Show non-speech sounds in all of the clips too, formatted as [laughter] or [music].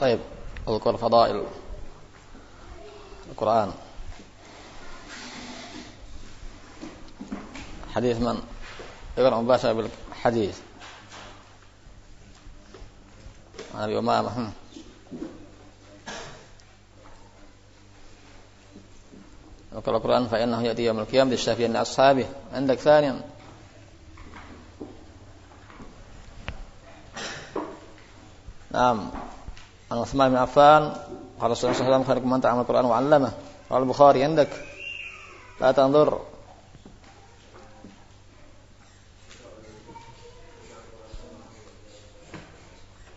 طيب اذكر فضائل القرآن. حديث من؟ يقرأ مباشرة بالحديث عن أبي أمامة. وقال القرآن فإنه يأتي يوم القيامة للشافي أن أصحابه عندك ثانيا. نعم. عن عثمان بن عفان قال رسول الله صلى الله عليه وسلم خيركم من تعلم القرآن وعلمه قال البخاري عندك لا تنظر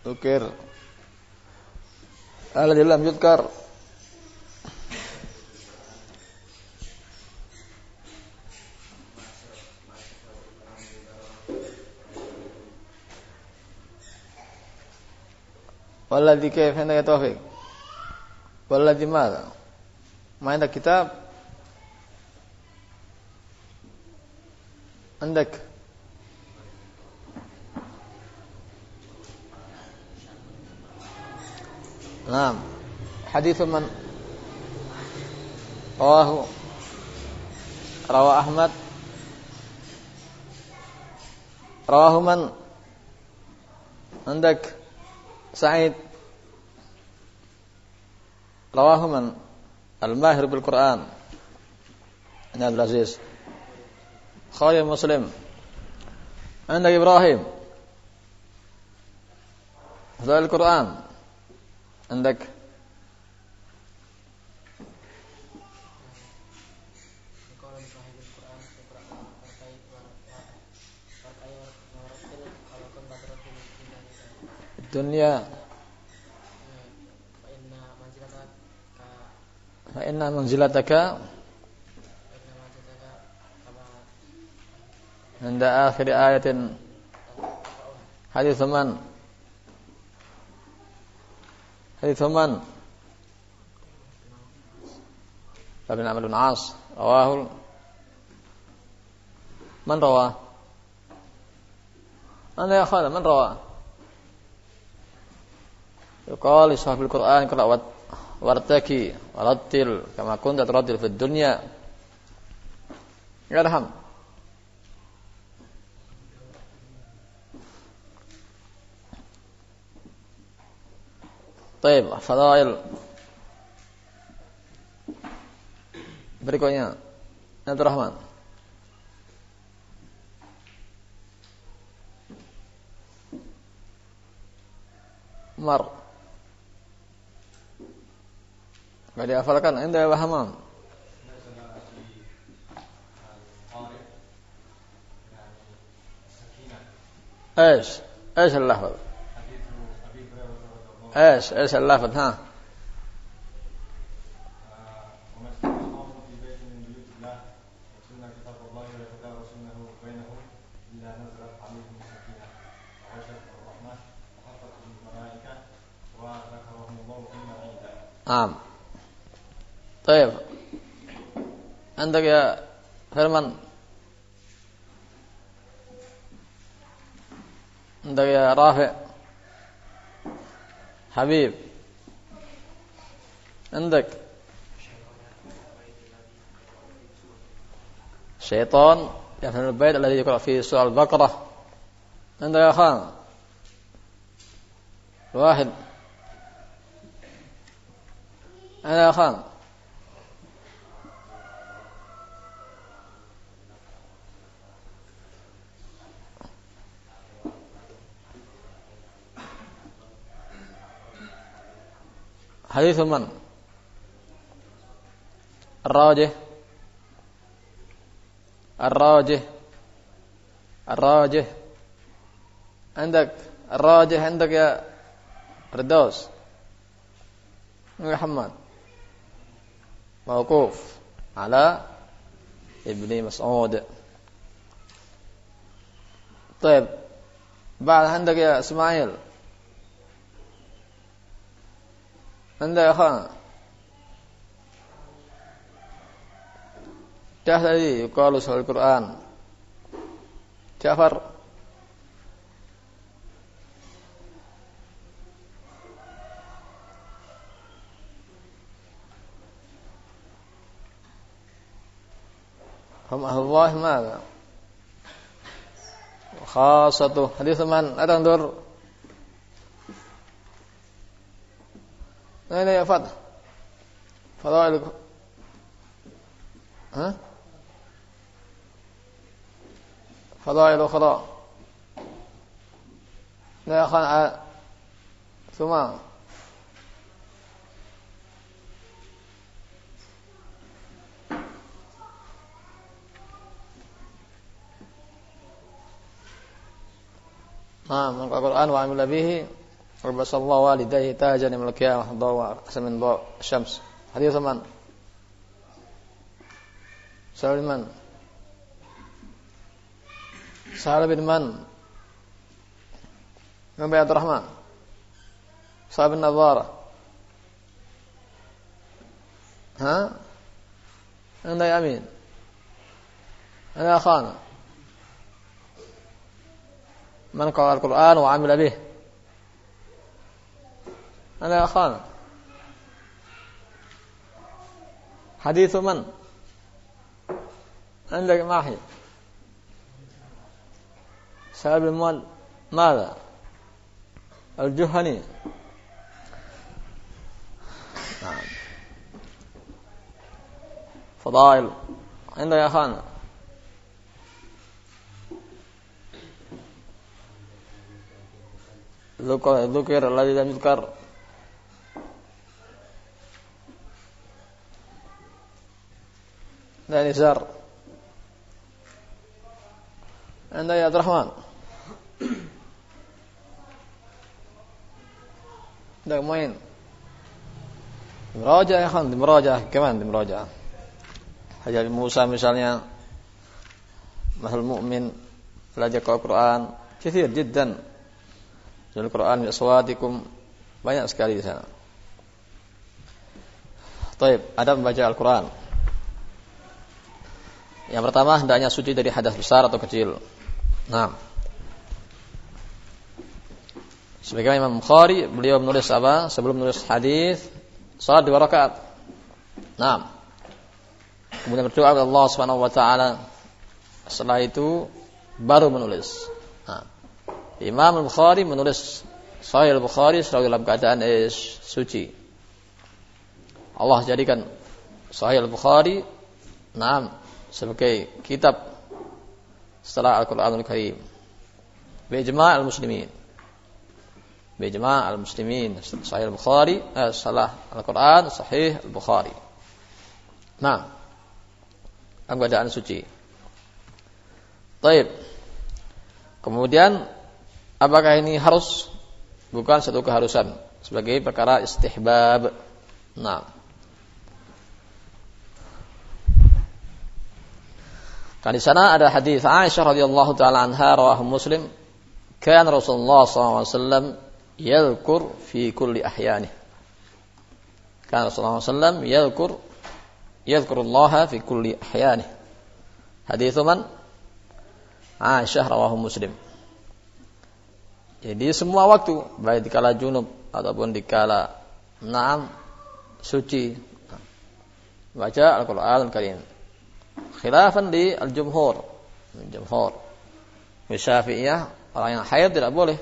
ذكر الذي لم يذكر والذي كيف عندك يا توفيق والذي ماذا ما عندك كتاب عندك نعم حديث من رواه رواه أحمد رواه من عندك سعيد. رواه من الماهر بالقرآن. عبد العزيز. خالد مسلم. عندك إبراهيم. هذا القرآن. عندك الدنيا فإن منزلتك عند آخر آية حديث من حديث من ابن عمرو بن عاص رواه من رواه أنا يا خالد من رواه Yuqal li sahibil Qur'an qra wartaki warattil kama kunta turattil fid dunya. Yarham. Baik, fadail. Berikutnya, Nabi Rahman. Mar. Gak dihafalkan. Anda ya Hamam. إيش إيش اللفظ إيش إيش اللفظ ها نعم طيب. عندك يا فرمان عندك يا رافع. حبيب. عندك. شيطان يفهم البيت الذي يقرأ فيه سورة البقرة. عندك يا خان. واحد. أنا يا خان. حديث من الراجح الراجح الراجح عندك الراجح عندك يا فردوس محمد موقوف على ابن مسعود طيب بعد عندك يا اسماعيل anda لا Dah tadi yukalu sholat Quran. Jafar. Hamdulillah mana? Khas satu hadis teman. Ada yang لا يا فضل فضائل ها؟ فضائل أخرى لا يخنع ثم نعم من القرآن وعمل به. ربس الله والديه تاجا من القيامة ضوء من ضوء الشمس حديث من؟ سهل من؟ سهل بن من؟ من بن عبد الرحمن صاحب النظارة ها؟ أنا يا أمين أنا خانة من قرأ القرآن وعمل به أنا يا أخانا حديث من؟ عندك ماحي سبب المال ماذا؟ الجهني. نعم. فضائل. عندك يا أخانا ذكر الذي لم يذكر. لا نزار عند يا عبد الرحمن ده main Meraja ya kan, meraja, kemana di meraja? Hajar Musa misalnya, Mahal Mu'min, belajar Al-Quran, kithir jiddan. Al-Quran bi aswatikum banyak sekali di sana. Taib, ada membaca Al-Quran. Yang pertama hendaknya suci dari hadas besar atau kecil. Nah. Sebagai Imam Bukhari, beliau menulis apa? Sebelum menulis hadis, salat dua rakaat. Nah. Kemudian berdoa kepada Allah Subhanahu wa taala. Setelah itu baru menulis. Nah. Imam Al-Bukhari menulis Sahih Al-Bukhari selalu dalam keadaan eh, suci. Allah jadikan Sahih Al-Bukhari enam sebagai kitab setelah Al-Qur'anul Karim. Bijma' al-muslimin. Bijma' al-muslimin. Sahih Al-Bukhari, eh, salah Al-Qur'an, Sahih Al-Bukhari. Nah, dalam keadaan suci. Taib. Kemudian Apakah ini harus? Bukan satu keharusan. Sebagai perkara istihbab. Nah. Kan di sana ada hadis Aisyah radhiyallahu taala anha rawahu Muslim, kan Rasulullah SAW yadhkur fi kulli ahyani. Kan Rasulullah SAW yadhkur yadhkurullaha fi kulli ahyani. Hadis man? Aisyah rawahu Muslim. Jadi semua waktu, baik di kala junub ataupun di kala naam suci. Baca Al-Qur'an Al-Karim. Khilafan di al-jumhur. Al-jumhur. Syafi'iyah orang yang haid tidak boleh.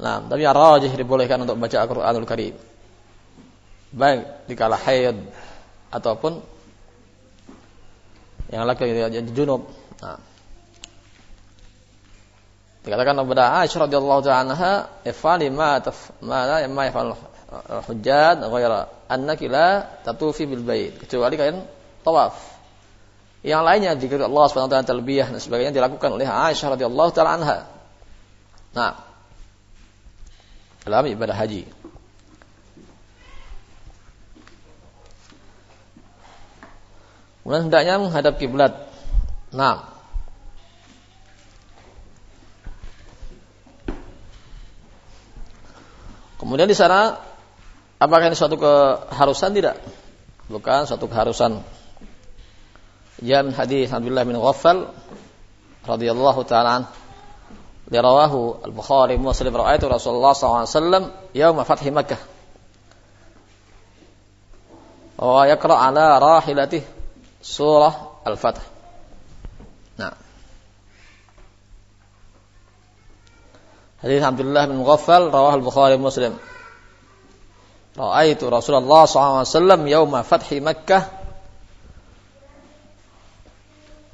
Nah, tapi yang rajih dibolehkan untuk baca Al-Qur'anul Karim. Baik di kala haid ataupun yang laki yang junub. Nah, Dikatakan kepada Aisyah radhiyallahu ta'ala anha, "Ifali ma taf ma la ma yafal hujjat ghaira annaki la tatufi bil bait." Kecuali kalian tawaf. Yang lainnya jika Allah Subhanahu wa talbiyah dan sebagainya dilakukan oleh Aisyah radhiyallahu taala anha. Nah, dalam ibadah haji. Kemudian hendaknya menghadap kiblat. Nah, Kemudian di sana apakah ini suatu keharusan tidak? Bukan suatu keharusan. Ya min hadis Abdullah bin Ghaffal radhiyallahu taala an rawahu al-Bukhari Muslim ra'aitu Rasulullah sallallahu alaihi wasallam yaum fathi Makkah. Wa yaqra ala rahilatihi surah al-fath. Nah. Hadis Abdullah bin Mughaffal rawah al-Bukhari Muslim. Ra'aitu Rasulullah SAW yawma fathi Makkah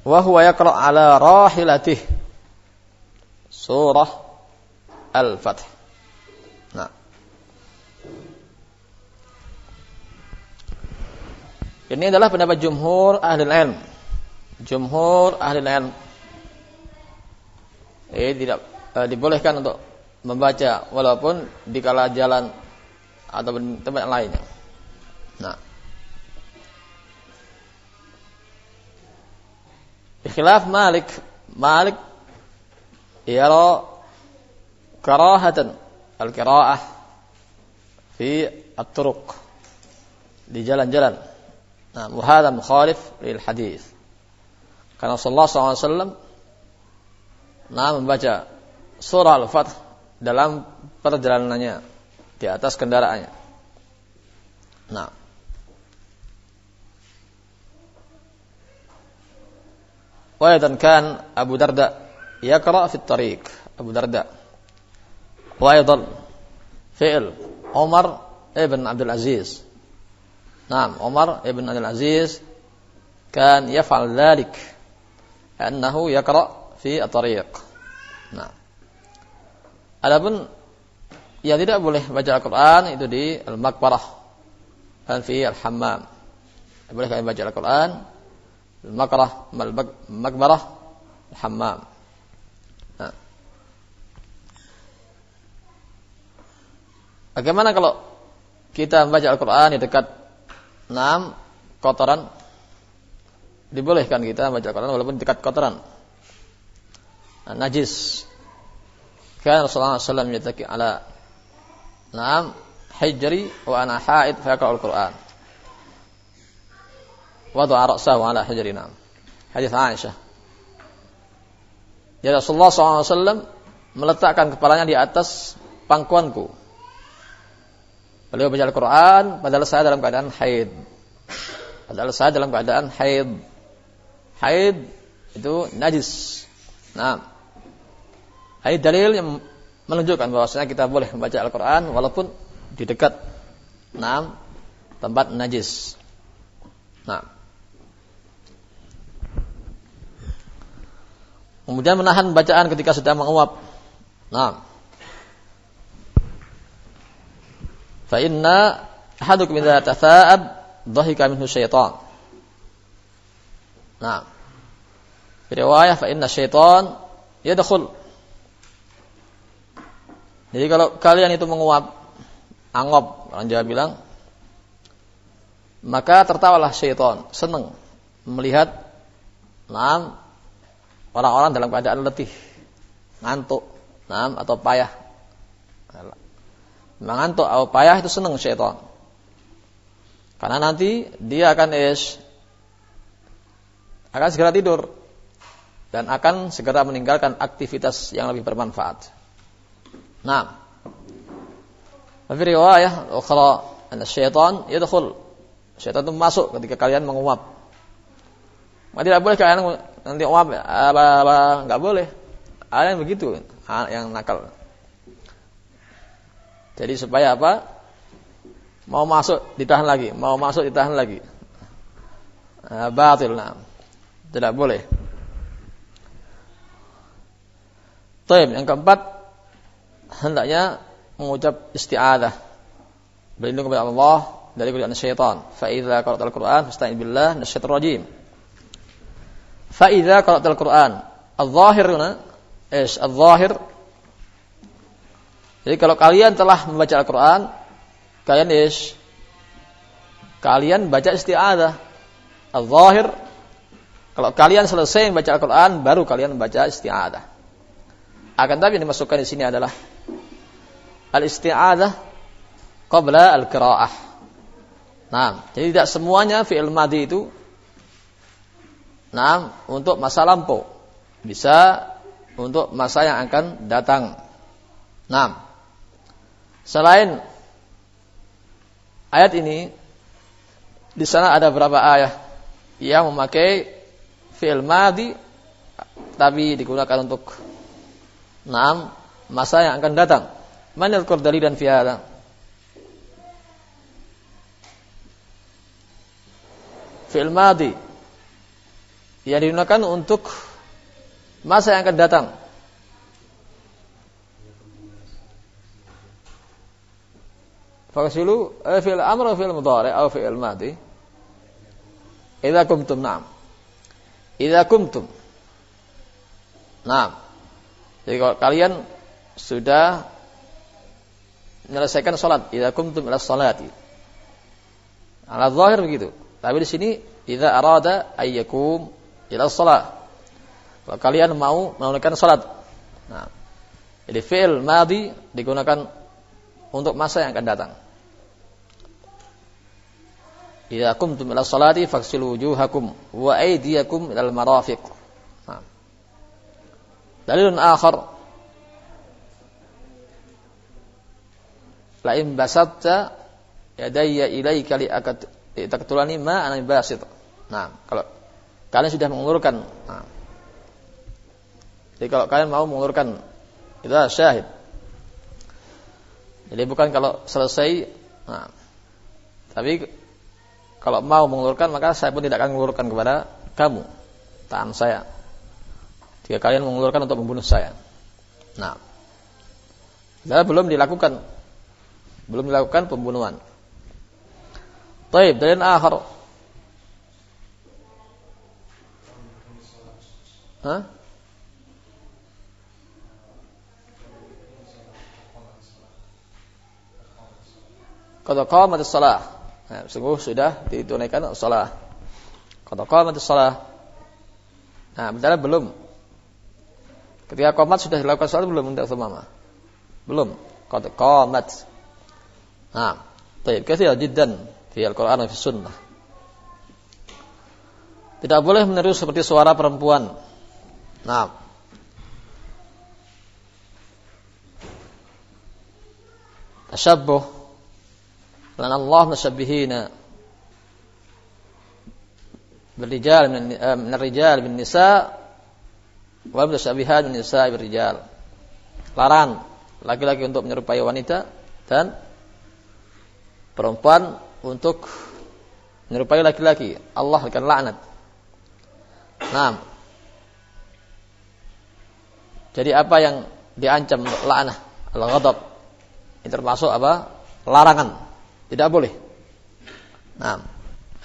wa huwa yaqra ala rahilatih surah Al-Fath. Nah. Ini adalah pendapat jumhur ahli ilm. Jumhur ahli ilm. Eh tidak eh, dibolehkan untuk membaca walaupun di kala jalan atau tempat lainnya. Nah. Khilaf Malik, Malik yara karahatan al-qiraah fi at-turuq di jalan-jalan. Nah, muhadha mukhalif lil hadis. Karena Rasulullah SAW nah membaca surah Al-Fath dalam perjalanannya di atas kendaraannya. Nah. Kan Abu Darda yaqra fi tariq. Abu Darda. Wa aidan fi'l Umar ibn Abdul Aziz. Naam, Umar ibn Abdul Aziz kan yaf'al dhalik. Annahu yaqra fi at-tariq. Nah. Adapun yang tidak boleh baca Al-Quran itu di Al-Makbarah dan fi Al-Hammam. Boleh kalian baca Al-Quran Al-Makbarah, Al-Hammam. Nah. Bagaimana kalau kita membaca Al-Quran di dekat enam kotoran? Dibolehkan kita membaca Al-Quran walaupun dekat kotoran. Nah, najis. Kan Rasulullah SAW menyatakan ala Naam, hijri wa ana haid al-Qur'an. Wada'a ra'sahu ala naam. Hadis Aisyah. Ya Rasulullah SAW meletakkan kepalanya di atas pangkuanku. Beliau baca Al-Quran, padahal saya dalam keadaan haid. Padahal saya dalam keadaan haid. Haid itu najis. Nah, haid dalil yang menunjukkan bahwasanya kita boleh membaca Al-Quran walaupun di dekat enam tempat najis. Nah. Kemudian menahan bacaan ketika sedang menguap. Nah. Fa inna ahadukum idza tatha'ab dhahika minhu syaitan. Nah. Riwayah fa inna syaitan yadkhul jadi kalau kalian itu menguap, angop, orang Jawa bilang, maka tertawalah syaitan, senang melihat enam orang-orang dalam keadaan letih, ngantuk, nam atau payah. Nah, Mengantuk atau payah itu senang syaitan. Karena nanti dia akan es akan segera tidur dan akan segera meninggalkan aktivitas yang lebih bermanfaat. Nah, fi riwayah ukhra anna syaitan yadkhul. Syaitan itu masuk ketika kalian menguap maka tidak boleh kalian nanti uap apa, apa nggak boleh. Ada yang begitu yang nakal. Jadi supaya apa? Mau masuk ditahan lagi. Mau masuk ditahan lagi. Batil nah. Tidak boleh. Taib yang keempat hendaknya mengucap isti'adah. Berlindung kepada Allah dari godaan syaitan. Fa idza qara'tal Qur'an fasta'in billah minasyaitonir rajim. Fa idza qara'tal Qur'an, huna is adh-dhahir Jadi kalau kalian telah membaca Al-Qur'an, kalian is kalian baca isti'adah. Adh-dhahir kalau kalian selesai membaca Al-Qur'an baru kalian membaca isti'adah. Akan tapi yang dimasukkan di sini adalah al-isti'adah qabla al-qira'ah. Nah, jadi tidak semuanya fi'il madhi itu nah untuk masa lampau. Bisa untuk masa yang akan datang. Nah, selain ayat ini di sana ada beberapa ayat yang memakai fi'il madi tapi digunakan untuk naam masa yang akan datang. Man yadhkur dalilan fi hadha? Fi'il madi yang digunakan untuk masa yang akan datang. Fagsilu eh, fi'il amr fi'il mudhari atau fi'il madi. Idza kumtum na'am. Idza kumtum. Nah. Jadi kalau kalian sudah menyelesaikan salat, idza kumtum ila salati. Ala zahir begitu. Tapi di sini idza arada ayyakum ila salat. Kalau kalian mau menunaikan salat. Nah. Jadi fi'il madi digunakan untuk masa yang akan datang. Idza kumtum ila salati faghsilu wujuhakum wa aydiyakum ila al-marafiq. Nah. Dalilun akhar La in basatta yadayya ilaika li taqtulani ma ana basit. Nah, kalau kalian sudah mengulurkan nah. Jadi kalau kalian mau mengulurkan itu syahid. Jadi bukan kalau selesai nah, tapi kalau mau mengulurkan maka saya pun tidak akan mengulurkan kepada kamu. Tahan saya. Jika kalian mengulurkan untuk membunuh saya. Nah. Dan belum dilakukan. Belum dilakukan pembunuhan. Taib, dalil akhar. Hah? Qad qamat as-salah. Nah, sungguh sudah ditunaikan salat. Qad qamatis salat. Nah, bentar belum. Ketika qamat sudah dilakukan salat belum untuk semama? Belum. Qad qamat. Nah, baik kathir jiddan fi al-Qur'an fi sunnah. Tidak boleh meniru seperti suara perempuan. Nah, tashabbuh Lan Allah musabbihina eh, rijal bin nisa wa musabbihat min nisa berrijal. Larang laki-laki untuk menyerupai wanita dan perempuan untuk menyerupai laki-laki. Allah akan laknat. Nah. Jadi apa yang diancam laknah, al-ghadab. Ini termasuk apa? Larangan. Tidak boleh. Nah,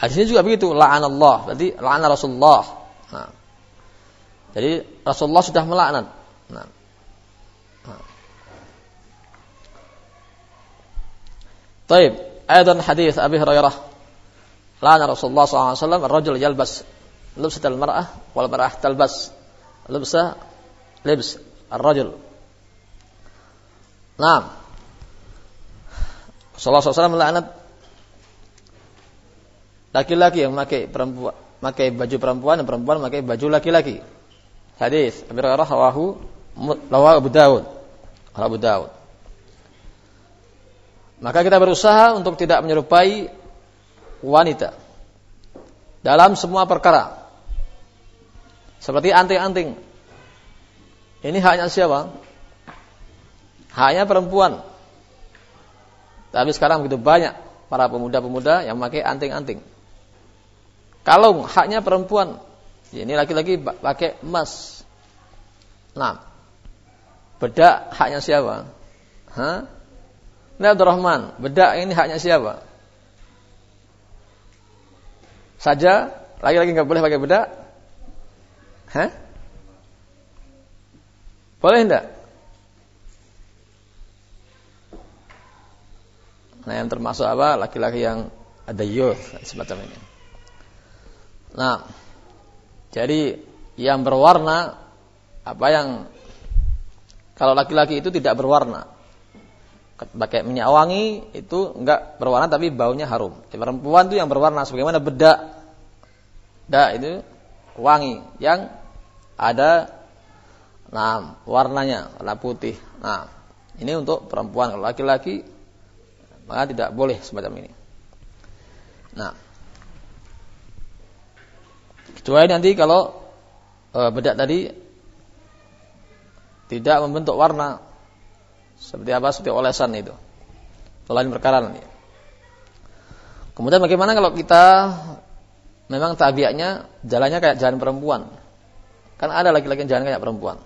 hadisnya juga begitu, la'anallah, berarti la'ana Rasulullah. Nah. Jadi Rasulullah sudah melaknat. Nah. nah. Taib, ayat hadis Abi Hurairah. La'ana Rasulullah SAW ar-rajul yalbas lubsat al-mar'ah wal mar'ah talbas lubsa libs ar-rajul. Nah, Rasulullah SAW melaknat laki-laki yang memakai perempuan, memakai baju perempuan dan perempuan memakai baju laki-laki. Hadis Abi Hurairah rawahu rawahu Abu Dawud. Abu Dawud. Maka kita berusaha untuk tidak menyerupai wanita dalam semua perkara. Seperti anting-anting. Ini haknya siapa? Haknya perempuan. Tapi sekarang begitu banyak para pemuda-pemuda yang memakai anting-anting. Kalung haknya perempuan. Ya, ini laki-laki pakai emas. Nah, bedak haknya siapa? Hah? Ini Abdurrahman, bedak ini haknya siapa? Saja laki-laki nggak boleh pakai bedak? Hah? Boleh enggak? Nah, yang termasuk apa? Laki-laki yang ada youth semacam ini. Nah, jadi yang berwarna apa yang kalau laki-laki itu tidak berwarna. Pakai minyak wangi itu enggak berwarna tapi baunya harum. Jadi perempuan itu yang berwarna sebagaimana bedak. Bedak itu wangi yang ada nah warnanya warna putih. Nah, ini untuk perempuan. Kalau laki-laki maka tidak boleh semacam ini. Nah, kecuali nanti kalau uh, bedak tadi tidak membentuk warna seperti apa seperti olesan itu. Lain perkara nanti. Kemudian bagaimana kalau kita memang tabiatnya jalannya kayak jalan perempuan? Kan ada laki-laki yang jalan kayak perempuan.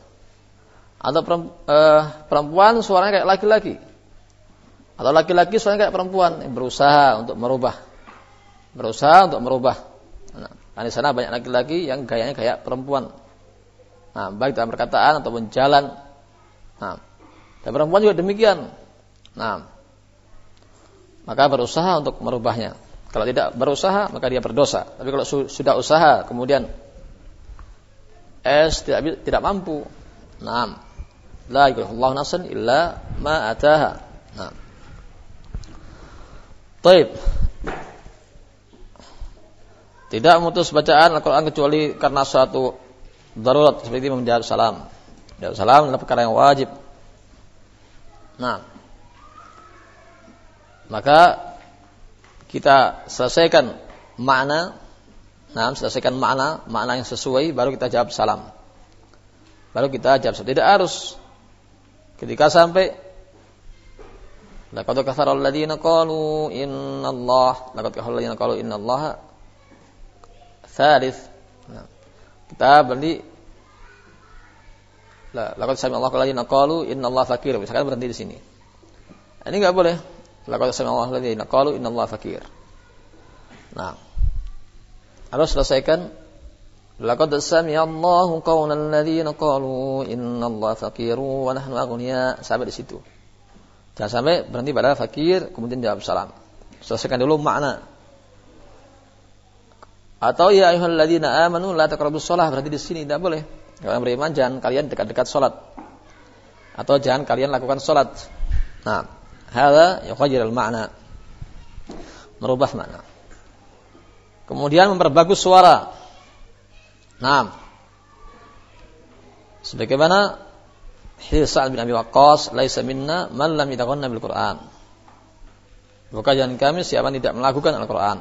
Atau eh, perempuan suaranya kayak laki-laki. Atau laki-laki suaranya kayak perempuan yang berusaha untuk merubah. Berusaha untuk merubah. Nah, di sana banyak laki-laki yang gayanya kayak perempuan. Nah, baik dalam perkataan ataupun jalan. Nah, dan perempuan juga demikian. Nah, maka berusaha untuk merubahnya. Kalau tidak berusaha, maka dia berdosa. Tapi kalau su sudah usaha, kemudian es tidak tidak mampu. Naam. La Allah nafsan illa ma ataha. Naam. Taib. Tidak memutus bacaan Al-Quran kecuali karena suatu darurat seperti menjawab salam. Menjawab salam adalah perkara yang wajib. Nah, maka kita selesaikan makna nah selesaikan makna makna yang sesuai baru kita jawab salam baru kita jawab salam tidak harus ketika sampai laqad kafara alladziina qalu Allah laqad kafara alladziina qalu Allah thalith nah, kita berhenti laqad sami Allah alladziina qalu Allah fakir misalkan berhenti di sini ini enggak boleh Laqad sami'allahu alladziina qalu innallaha fakir. Nah. Harus selesaikan Laqad sami'allahu qawlan alladziina qalu innallaha fakir wa nahnu aghniya. Sampai di situ. Jangan sampai berhenti pada fakir kemudian jawab salam. Selesaikan dulu makna. Atau ya ayyuhalladzina amanu la taqrabus shalah berarti di sini tidak boleh. Kalau beriman jangan kalian dekat-dekat salat. Atau jangan kalian lakukan salat. Nah, Hada yughayir al-ma'na. Merubah makna. Kemudian memperbagus suara. Nah. Sebagaimana hadis Sa'ad bin Abi Waqqas, "Laisa minna man lam yataghanna bil Qur'an." Bukan kami siapa tidak melakukan Al-Qur'an.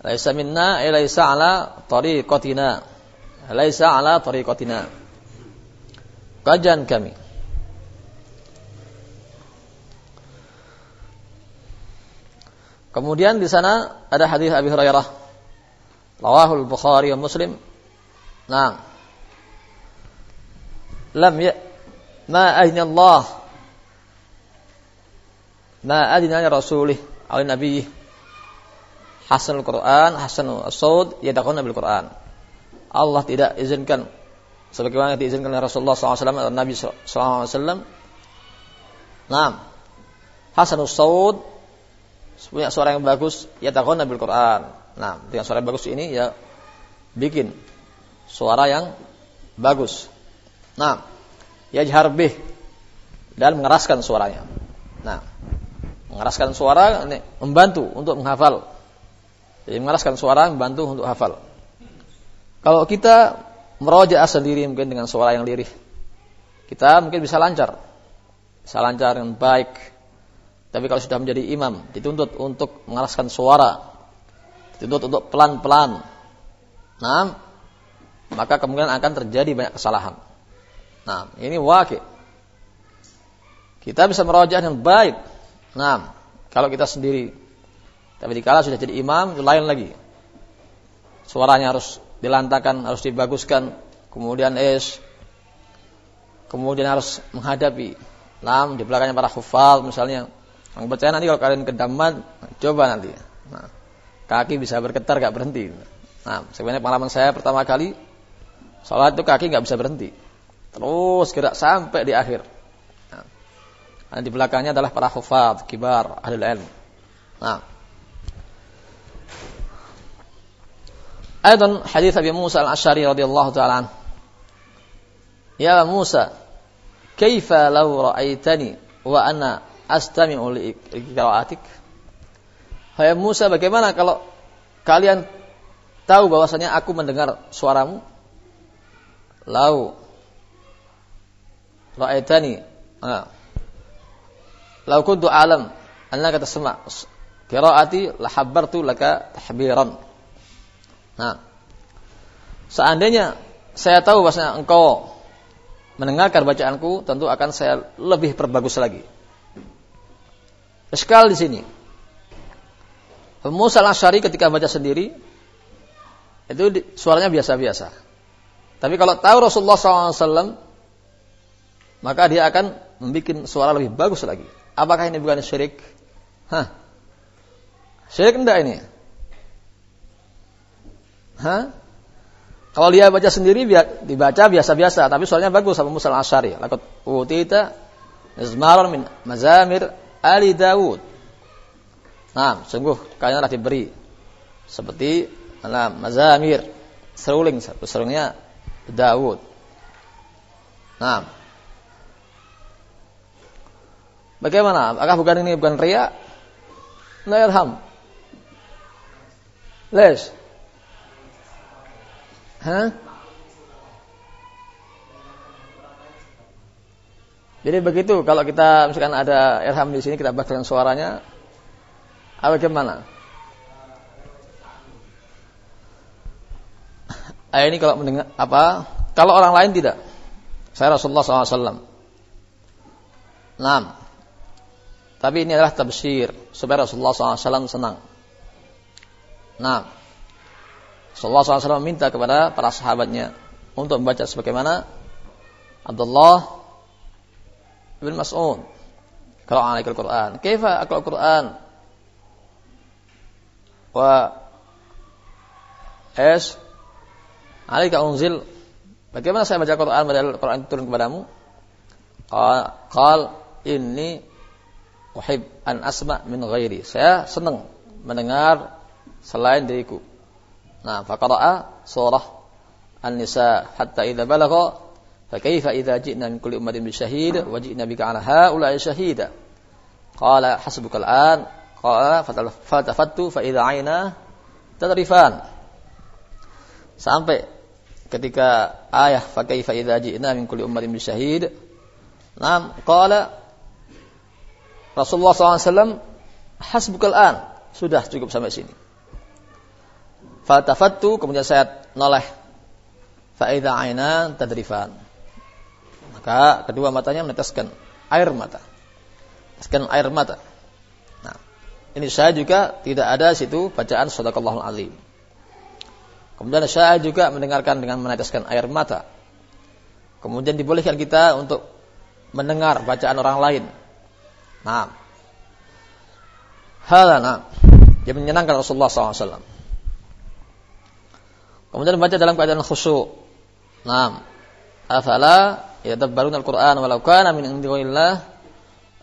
Laisa minna ay laisa ala tariqatina. Laisa ala tariqatina. Kajian kami Kemudian di sana ada hadis Abi Hurairah. Rawahul Bukhari wa Muslim. Nah. Lam ya ma ahina Allah ma adina rasulih aw nabi hasan al-Quran hasan as-saud yadakuna bil Quran Allah tidak izinkan sebagaimana diizinkan oleh Rasulullah SAW atau Nabi SAW. Nah, hasan as-saud punya suara yang bagus, ya takon nabil Quran. Nah, dengan suara yang bagus ini ya bikin suara yang bagus. Nah, ya bih dan mengeraskan suaranya. Nah, mengeraskan suara ini membantu untuk menghafal. Jadi mengeraskan suara membantu untuk hafal. Kalau kita meroja sendiri mungkin dengan suara yang lirih, kita mungkin bisa lancar, bisa lancar dengan baik, tapi kalau sudah menjadi imam, dituntut untuk mengeraskan suara, dituntut untuk pelan-pelan. Nah, maka kemungkinan akan terjadi banyak kesalahan. Nah, ini wakil. Kita bisa merojah dengan baik. Nah, kalau kita sendiri. Tapi dikala sudah jadi imam, itu lain lagi. Suaranya harus dilantakan, harus dibaguskan. Kemudian es. Kemudian harus menghadapi. Nah, di belakangnya para hufal misalnya yang percaya nanti kalau kalian kedaman, coba nanti. Nah, kaki bisa bergetar gak berhenti. Nah, sebenarnya pengalaman saya pertama kali sholat itu kaki nggak bisa berhenti. Terus gerak sampai di akhir. Nah, di belakangnya adalah para hufad, kibar, ahli ilmu. Nah. Aydan hadis Abi Musa al-Asy'ari radhiyallahu taala Ya Musa, kaifa law ra'aitani wa ana astami'u li qira'atik. Hai Musa, bagaimana kalau kalian tahu bahwasanya aku mendengar suaramu? Lau ra'aitani ah. Lau kuntu alam annaka tasma' qira'ati la habbartu laka tahbiran. Nah. Seandainya saya tahu bahwasanya engkau mendengarkan bacaanku, tentu akan saya lebih perbagus lagi. Sekali di sini. Musa al ketika baca sendiri itu suaranya biasa-biasa. Tapi kalau tahu Rasulullah SAW, maka dia akan membuat suara lebih bagus lagi. Apakah ini bukan syirik? Hah? Syirik enggak ini? Hah? Kalau dia baca sendiri dibaca biasa-biasa, tapi soalnya bagus sama Musa al-Asyari. Lakot utita izmaran min mazamir Ali Dawud. Nah, sungguh kalian telah diberi seperti nah, mazamir seruling, serulingnya Dawud. Nah, bagaimana? Apakah bukan ini bukan ria? La yarham. Les. Hah? Jadi begitu kalau kita misalkan ada irham di sini kita bacakan suaranya apa gimana? Ayat ini kalau mendengar apa? Kalau orang lain tidak. Saya Rasulullah SAW. Nah, tapi ini adalah tafsir supaya Rasulullah SAW senang. Nah, Rasulullah SAW minta kepada para sahabatnya untuk membaca sebagaimana Abdullah bin Mas'ud kalau alaikal Quran. Kaifa akal Quran? wa es alika unzil. Bagaimana saya baca Quran padahal Quran turun kepadamu? Qal ini uhib an asma min ghairi. Saya senang mendengar selain diriku. Nah faqara'a surah an-nisa hatta idza balagha fa kaifa idza ji'na min kulli ummatin bi syahid wa ji'na bika ala haula syahida qala hasbuka an. Qala fatafattu fa idza aina tadrifan. Sampai ketika ayah fa kaifa idza ji'na min kulli ummatin bi syahid. nam qala Rasulullah SAW hasbukal an sudah cukup sampai sini. Fatafattu kemudian saya noleh faida aina tadrifan. Maka kedua matanya meneteskan air mata. Meneteskan air mata. Ini saya juga tidak ada situ bacaan sadaqallahul azim. Kemudian saya juga mendengarkan dengan meneteskan air mata. Kemudian dibolehkan kita untuk mendengar bacaan orang lain. Nah, hal nah, dia menyenangkan Rasulullah SAW. Kemudian baca dalam keadaan khusyuk. Nah, afala yadabbaruna al-Qur'an walau kana min indi ghairillah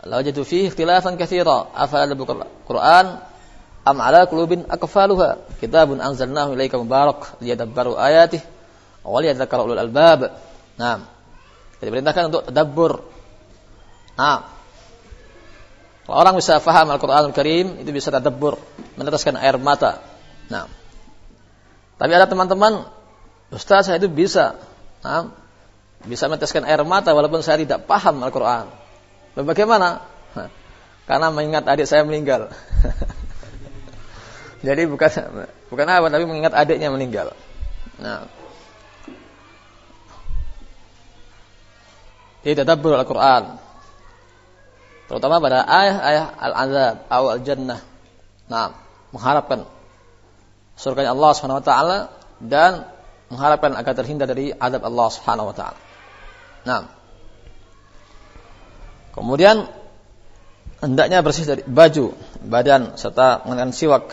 lawajadu fihi ikhtilafan katsira afala al-Qur'an am ala qulubin akfaluha kitabun anzalnahu ilaika mubarak liyadabbaru ayatihi wa liyadhakkaru ulul albab. Nah kita diperintahkan untuk tadabbur. Nah kalau orang bisa faham Al-Quranul Karim itu bisa tadabbur meneteskan air mata. Nah tapi ada teman-teman Ustaz saya itu bisa. Nah, bisa meneteskan air mata walaupun saya tidak paham Al-Quran. Bagaimana? Karena mengingat adik saya meninggal. [laughs] Jadi bukan bukan apa tapi mengingat adiknya meninggal. Nah. Jadi tadabbur Al-Quran. Terutama pada ayah-ayah al-azab atau al-jannah. Nah, mengharapkan surga Allah Subhanahu wa taala dan mengharapkan agar terhindar dari azab Allah Subhanahu wa taala. Nah. Kemudian hendaknya bersih dari baju, badan serta mengenakan siwak.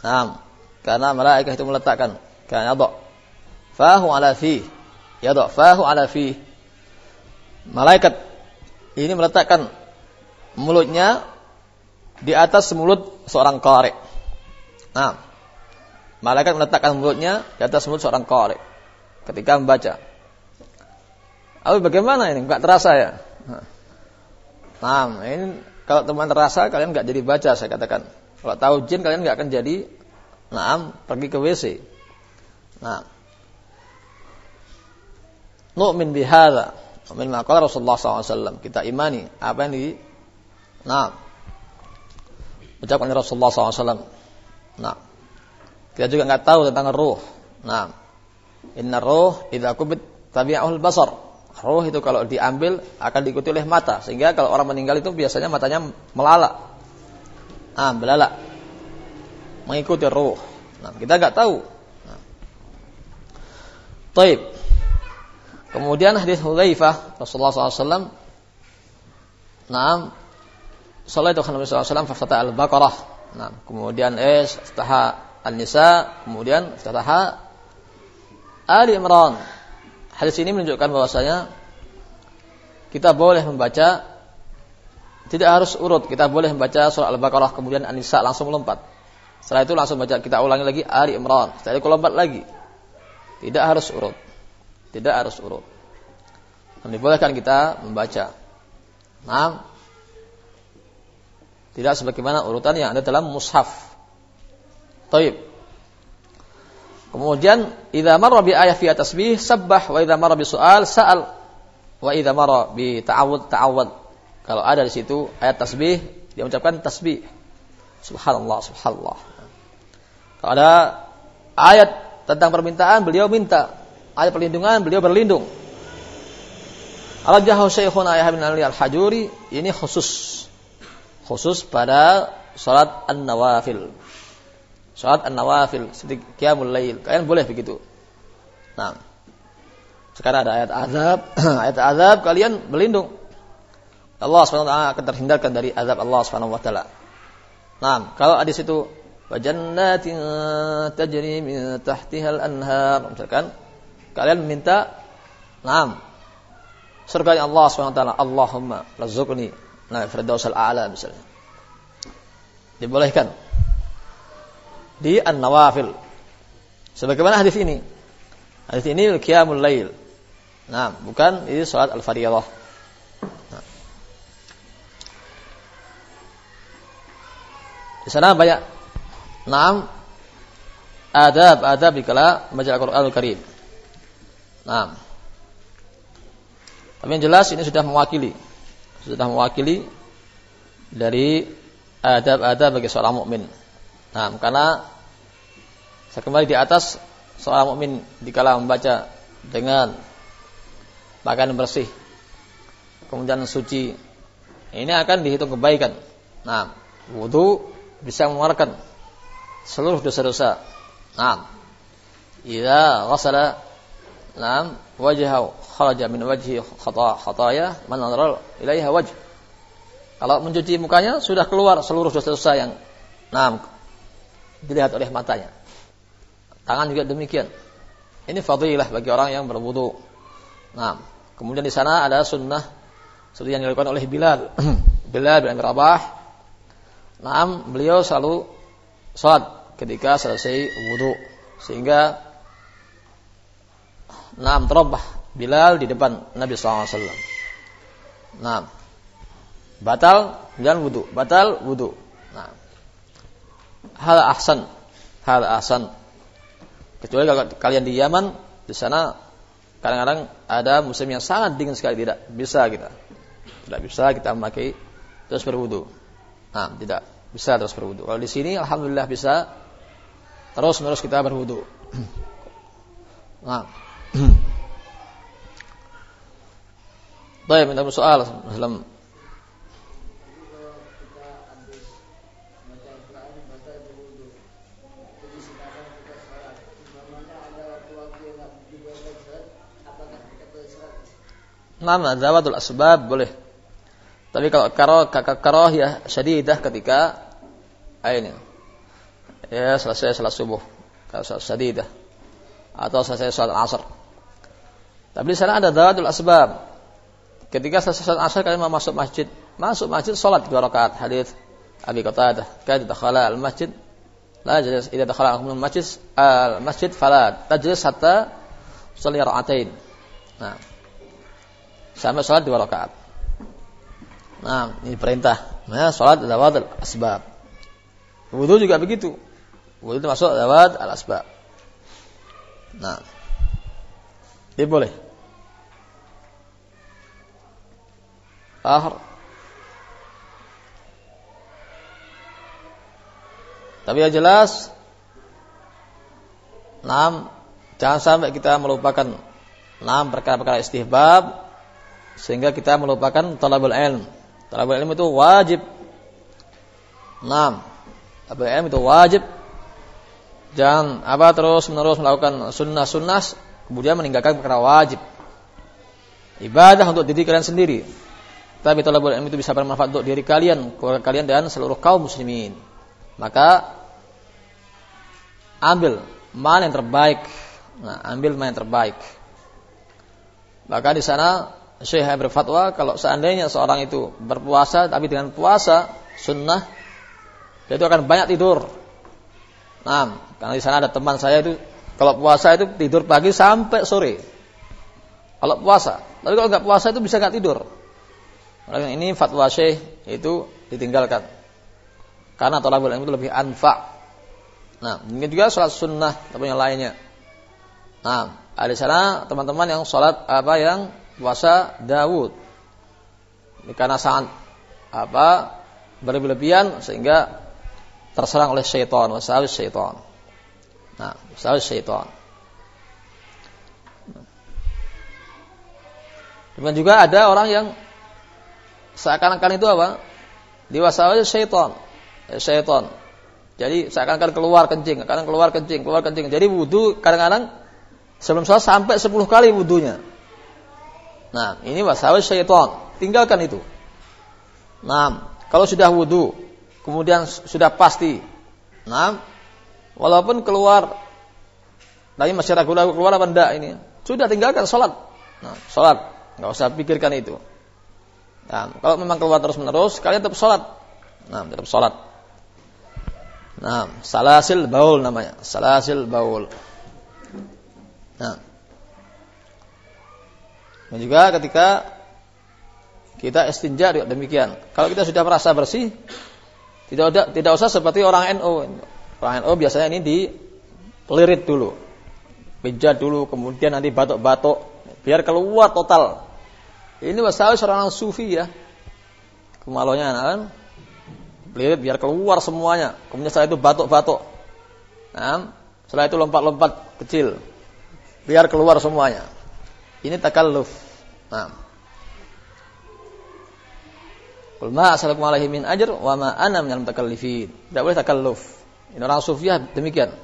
Nah, karena malaikat itu meletakkan karena yadha fahu ala fi yadha fahu ala fi malaikat ini meletakkan mulutnya di atas mulut seorang qari. Nah, malaikat meletakkan mulutnya di atas mulut seorang qari ketika membaca. Tapi bagaimana ini? Enggak terasa ya? Nah, ini kalau teman terasa kalian enggak jadi baca saya katakan. Kalau tahu jin kalian enggak akan jadi Naam, pergi ke WC. Nah. Nu'min bihadza. Min maqala Rasulullah SAW. Kita imani apa yang di Nah. Ucapkan Rasulullah SAW. Nah. Kita juga enggak tahu tentang ruh. Nah, inna roh idza kubit tabi'ahul basar. Roh itu kalau diambil akan diikuti oleh mata, sehingga kalau orang meninggal itu biasanya matanya melalak. Ah, belalak. Mengikuti roh. Nah, kita nggak tahu. Nah. Taib. Kemudian hadis Hudzaifah Rasulullah SAW Naam Salat itu Nabi SAW Fafata al-Baqarah Nah, kemudian eh Fataha An-Nisa Kemudian Fataha Ali Imran Hadis ini menunjukkan bahwasanya Kita boleh membaca Tidak harus urut Kita boleh membaca surah Al-Baqarah Kemudian An-Nisa langsung melompat Setelah itu langsung baca Kita ulangi lagi Ali Imran Setelah itu lompat lagi Tidak harus urut tidak harus urut. Dan dibolehkan kita membaca. Nah, tidak sebagaimana urutan yang ada dalam mushaf. Taib. Kemudian idza marra bi ayat fi tasbih sabbah wa idza marra bi su'al sa'al wa idza marra bi ta'awud ta'awud. Kalau ada di situ ayat tasbih dia mengucapkan tasbih. Subhanallah, subhanallah. Kalau ada ayat tentang permintaan beliau minta ayat perlindungan beliau berlindung. Al-Jahu Syekhuna Yahya bin Ali Al-Hajuri ini khusus khusus pada salat an-nawafil. Salat an-nawafil, qiyamul lail. Kalian boleh begitu. Nah. Sekarang ada ayat azab, [clears throat] ayat azab kalian berlindung. Allah SWT akan terhindarkan dari azab Allah SWT. Nah, kalau ada situ wajannatin tajri min tahtihal anhar misalkan kalian minta Naam. Surga Allah SWT. Allahumma razukni. Nah, Firdaus al-A'la misalnya. Dibolehkan. Di An-Nawafil. Sebagaimana hadis ini. Hadis ini Qiyamul Lail. Nah, bukan ini salat al-fardiyah. Nah. Di sana banyak Naam adab-adab dikala membaca Al-Qur'anul Karim. Nah. Tapi yang jelas ini sudah mewakili sudah mewakili dari adab-adab bagi seorang mukmin. Nah, karena saya kembali di atas seorang mukmin dikala membaca dengan pakaian bersih, kemudian suci, ini akan dihitung kebaikan. Nah, wudhu bisa mengeluarkan seluruh dosa-dosa. Nah, idza ghasala Naam, wajahu kharaja min wajhi khata khataya man nadara ilaiha wajh. Kalau mencuci mukanya sudah keluar seluruh dosa-dosa yang naam dilihat oleh matanya. Tangan juga demikian. Ini fadilah bagi orang yang berwudu. Nah, kemudian di sana ada sunnah seperti yang dilakukan oleh Bilal. [clears throat] Bilal bin Rabah. Naam, beliau selalu salat ketika selesai wudu sehingga Naam terobah Bilal di depan Nabi SAW. Naam. Batal dan wudu. Batal wudu. Nah. Hal ahsan. Hal ahsan. Kecuali kalau kalian di Yaman, di sana kadang-kadang ada musim yang sangat dingin sekali tidak bisa kita. Tidak bisa kita memakai terus berwudu. Nah, tidak bisa terus berwudu. Kalau di sini alhamdulillah bisa terus menerus kita berwudu. Nah, [clears throat] Baik, minta soal dalam Nama zawatul asbab boleh. Tapi kalau karo kakak karo ya syadidah ketika ini ya selesai salat subuh kalau syadidah atau selesai salat asar tapi di sana ada dawatul asbab. Ketika selesai salat asar kalian mau masuk masjid, masuk masjid salat dua rakaat. Hadis Abi Qatadah, "Kada dakhala al-masjid la jajaz idza dakhala al-masjid al-masjid fala tajlis hatta tusalli rakaatain." Nah. Sampai salat dua rakaat. Nah, ini perintah. Nah, salat dawatul asbab. Wudu juga begitu. Wudu itu masuk dawat al-asbab. Nah. Ini boleh. akhir. Tapi yang jelas, enam Jangan sampai kita melupakan enam perkara-perkara istihbab sehingga kita melupakan talabul ilm. Talabul ilm itu wajib. Enam. Talabul ilm itu wajib. Jangan apa terus menerus melakukan sunnah-sunnah kemudian meninggalkan perkara wajib. Ibadah untuk diri kalian sendiri. Tapi talabul ilm itu bisa bermanfaat untuk diri kalian, keluarga kalian dan seluruh kaum muslimin. Maka ambil mana yang terbaik. Nah, ambil mana yang terbaik. Maka di sana Syekh berfatwa kalau seandainya seorang itu berpuasa tapi dengan puasa sunnah dia itu akan banyak tidur. Nah, karena di sana ada teman saya itu kalau puasa itu tidur pagi sampai sore. Kalau puasa, tapi kalau nggak puasa itu bisa nggak tidur. Oleh ini fatwa Syekh itu ditinggalkan. Karena tolabul ilmu itu lebih anfa. Nah, mungkin juga sholat sunnah tapi yang lainnya. Nah, ada sana teman-teman yang sholat apa yang puasa Dawud. Ini karena sangat apa berlebihan sehingga terserang oleh syaitan, wasawis syaitan. Nah, wasawis syaitan. Dan juga ada orang yang seakan-akan itu apa? Diwasawis syaitan. Eh, syaitan. Jadi seakan-akan keluar kencing, akan keluar kencing, keluar kencing. Jadi wudhu kadang-kadang sebelum sholat sampai 10 kali wudhunya. Nah, ini wasawis syaitan. Tinggalkan itu. Nah, kalau sudah wudhu, kemudian sudah pasti. Nah, walaupun keluar, masih ragu-ragu keluar apa enggak ini. Sudah tinggalkan sholat. Nah, sholat. Nggak usah pikirkan itu. Nah, kalau memang keluar terus-menerus, kalian tetap sholat. Nah, tetap sholat. Nah, salasil baul namanya. Salasil baul. Nah, dan juga ketika kita istinja juga demikian. Kalau kita sudah merasa bersih, tidak ada, tidak usah seperti orang NU. Orang NU biasanya ini dipelirit dulu, pijat dulu, kemudian nanti batuk-batuk, biar keluar total. Ini masalah seorang sufi ya, kemaluannya kan, pelirit biar keluar semuanya. Kemudian setelah itu batuk-batuk, nah, setelah itu lompat-lompat kecil, biar keluar semuanya. Ini takalluf. Nah. Qul ma asalakum alaihi min ajr wa ma ana minal mutakallifin. Tidak boleh takalluf. Ini orang sufiah demikian.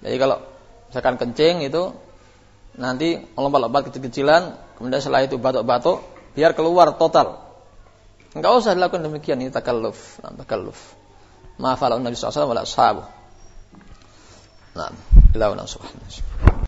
Jadi kalau misalkan kencing itu nanti lompat-lompat kecil-kecilan, kemudian setelah itu batuk-batuk, biar keluar total. Enggak usah dilakukan demikian, ini takalluf. Nah, takalluf. Ma fa'ala Nabi sallallahu alaihi wasallam wa la ashabu. Nah, ila subhanahu